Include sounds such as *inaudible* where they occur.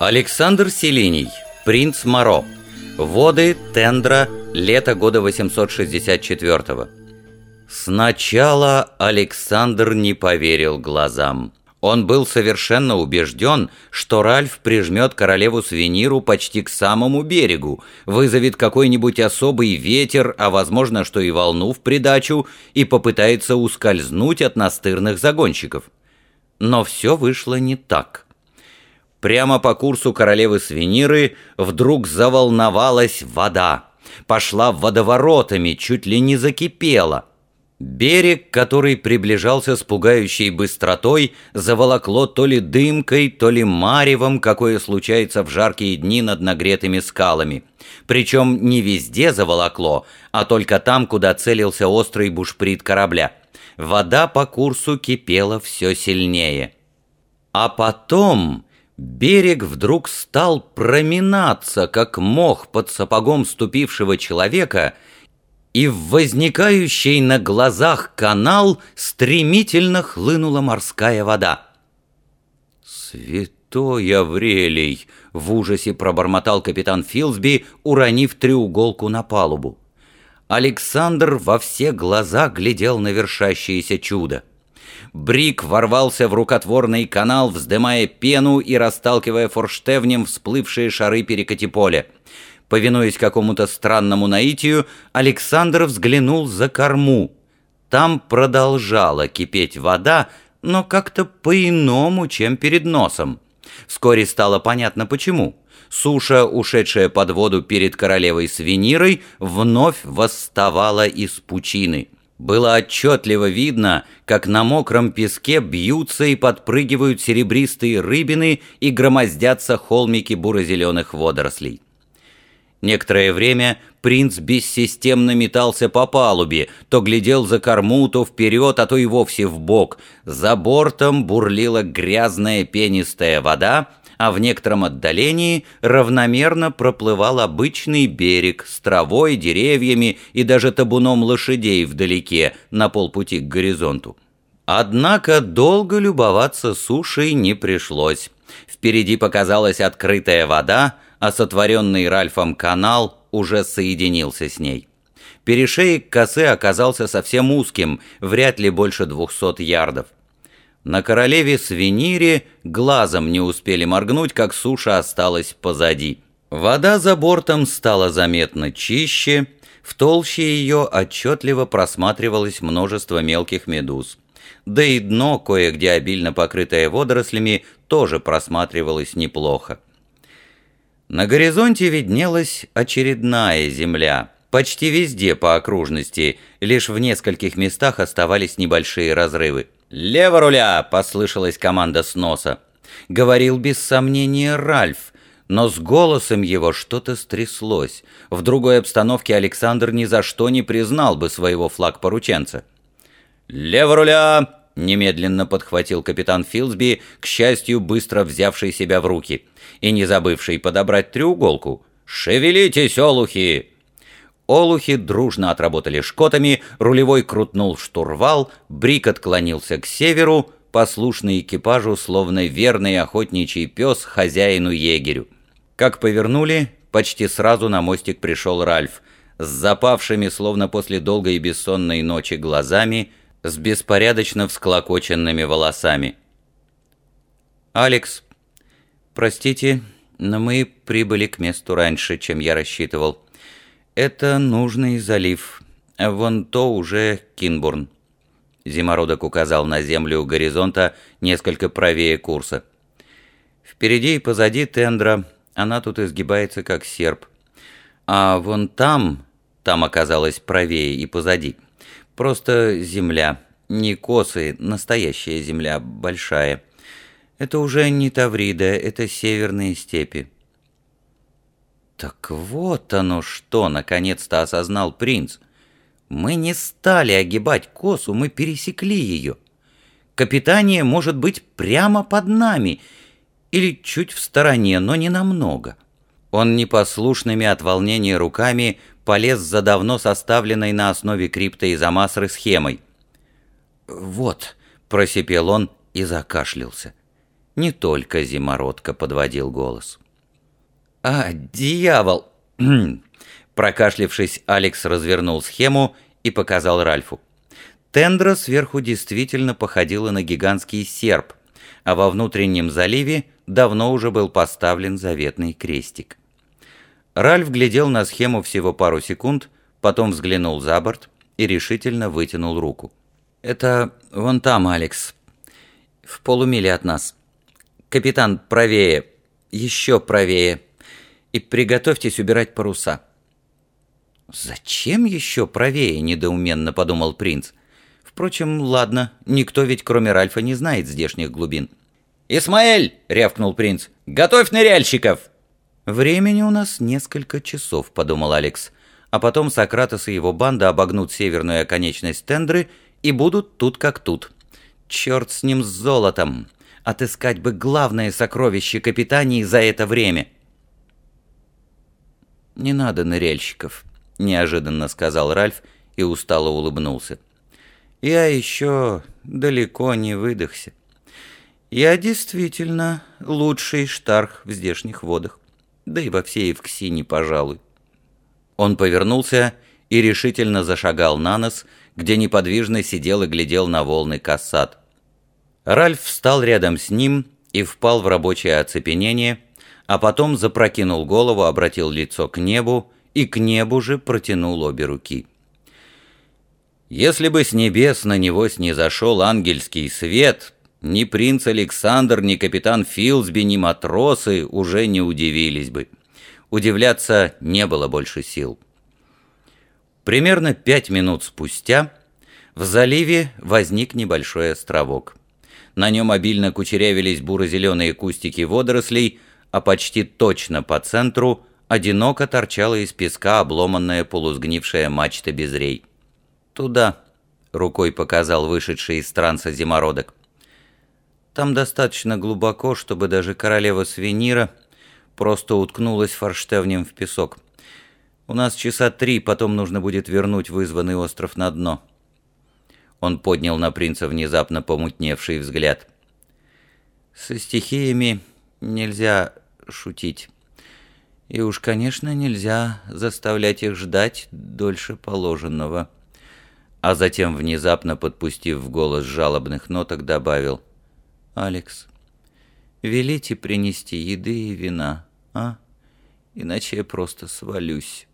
Александр Селиний, принц Моро. Воды Тендра, лето года 864 -го. Сначала Александр не поверил глазам. Он был совершенно убежден, что Ральф прижмет королеву Свиниру почти к самому берегу, вызовет какой-нибудь особый ветер, а возможно, что и волну в придачу, и попытается ускользнуть от настырных загонщиков. Но все вышло не так. Прямо по курсу королевы Свиниры вдруг заволновалась вода. Пошла водоворотами, чуть ли не закипела. Берег, который приближался с пугающей быстротой, заволокло то ли дымкой, то ли маревом, какое случается в жаркие дни над нагретыми скалами. Причем не везде заволокло, а только там, куда целился острый бушприт корабля. Вода по курсу кипела все сильнее. А потом берег вдруг стал проминаться, как мох под сапогом ступившего человека, и в возникающий на глазах канал стремительно хлынула морская вода. «Святой Аврелий!» — в ужасе пробормотал капитан Филсби, уронив треуголку на палубу. Александр во все глаза глядел на вершащееся чудо. Брик ворвался в рукотворный канал, вздымая пену и расталкивая форштевнем всплывшие шары перекати поля. Повинуясь какому-то странному наитию, Александр взглянул за корму. Там продолжала кипеть вода, но как-то по-иному, чем перед носом. Вскоре стало понятно почему. Суша, ушедшая под воду перед королевой Свинирой, вновь восставала из пучины. Было отчетливо видно, как на мокром песке бьются и подпрыгивают серебристые рыбины и громоздятся холмики буро-зеленых водорослей. Некоторое время принц бессистемно метался по палубе, то глядел за корму, то вперед, а то и вовсе в бок. За бортом бурлила грязная пенистая вода, а в некотором отдалении равномерно проплывал обычный берег с травой, деревьями и даже табуном лошадей вдалеке, на полпути к горизонту. Однако долго любоваться сушей не пришлось. Впереди показалась открытая вода, а сотворенный Ральфом канал уже соединился с ней. Перешеек косы оказался совсем узким, вряд ли больше двухсот ярдов. На королеве Свинире глазом не успели моргнуть, как суша осталась позади. Вода за бортом стала заметно чище, в толще ее отчетливо просматривалось множество мелких медуз. Да и дно, кое-где обильно покрытое водорослями, тоже просматривалось неплохо. На горизонте виднелась очередная земля. Почти везде по окружности, лишь в нескольких местах оставались небольшие разрывы. «Лево руля!» — послышалась команда с носа. Говорил без сомнения Ральф, но с голосом его что-то стряслось. В другой обстановке Александр ни за что не признал бы своего флаг-порученца. «Лево руля!» — немедленно подхватил капитан Филсби, к счастью, быстро взявший себя в руки, и не забывший подобрать треуголку. «Шевелитесь, олухи!» Олухи дружно отработали шкотами, рулевой крутнул штурвал, Брик отклонился к северу, послушный экипажу, словно верный охотничий пес хозяину-егерю. Как повернули, почти сразу на мостик пришел Ральф, с запавшими, словно после долгой и бессонной ночи, глазами, с беспорядочно всклокоченными волосами. «Алекс, простите, но мы прибыли к месту раньше, чем я рассчитывал». «Это нужный залив. Вон то уже Кинбурн». Зимородок указал на землю горизонта несколько правее курса. «Впереди и позади тендра. Она тут изгибается, как серп. А вон там, там оказалось правее и позади. Просто земля. Не косы, настоящая земля, большая. Это уже не Таврида, это северные степи». Так вот оно что, наконец-то осознал принц. Мы не стали огибать косу, мы пересекли ее. Капитание может быть прямо под нами или чуть в стороне, но не намного. Он непослушными от волнения руками полез за давно составленной на основе крипта из Амасры схемой. «Вот», — просипел он и закашлялся. Не только зимородка подводил голос. «А, дьявол!» *clears throat* Прокашлившись, Алекс развернул схему и показал Ральфу. Тендра сверху действительно походила на гигантский серп, а во внутреннем заливе давно уже был поставлен заветный крестик. Ральф глядел на схему всего пару секунд, потом взглянул за борт и решительно вытянул руку. «Это вон там, Алекс, в полумиле от нас. Капитан, правее, еще правее, и приготовьтесь убирать паруса». «Зачем еще правее?» – недоуменно подумал принц. Впрочем, ладно, никто ведь кроме Ральфа не знает здешних глубин. «Исмаэль!» — рявкнул принц. «Готовь ныряльщиков!» «Времени у нас несколько часов», — подумал Алекс. «А потом Сократос и его банда обогнут северную оконечность Тендры и будут тут как тут. Черт с ним с золотом! Отыскать бы главное сокровище капитании за это время!» «Не надо ныряльщиков», — неожиданно сказал Ральф и устало улыбнулся. «Я еще далеко не выдохся». Я действительно лучший штарх в здешних водах, да и во всей Евксине, пожалуй. Он повернулся и решительно зашагал на нос, где неподвижно сидел и глядел на волны кассат. Ральф встал рядом с ним и впал в рабочее оцепенение, а потом запрокинул голову, обратил лицо к небу и к небу же протянул обе руки. Если бы с небес на него снизошел ангельский свет, ни принц Александр, ни капитан Филсби, ни матросы уже не удивились бы. Удивляться не было больше сил. Примерно пять минут спустя в заливе возник небольшой островок. На нем обильно кучерявились буро-зеленые кустики водорослей, а почти точно по центру одиноко торчала из песка обломанная полусгнившая мачта без рей. «Туда», — рукой показал вышедший из транса зимородок. Там достаточно глубоко, чтобы даже королева Свенира просто уткнулась форштевнем в песок. У нас часа три, потом нужно будет вернуть вызванный остров на дно». Он поднял на принца внезапно помутневший взгляд. «Со стихиями нельзя шутить. И уж, конечно, нельзя заставлять их ждать дольше положенного». А затем, внезапно подпустив в голос жалобных ноток, добавил – Алекс, велите принести еды и вина, а? Иначе я просто свалюсь».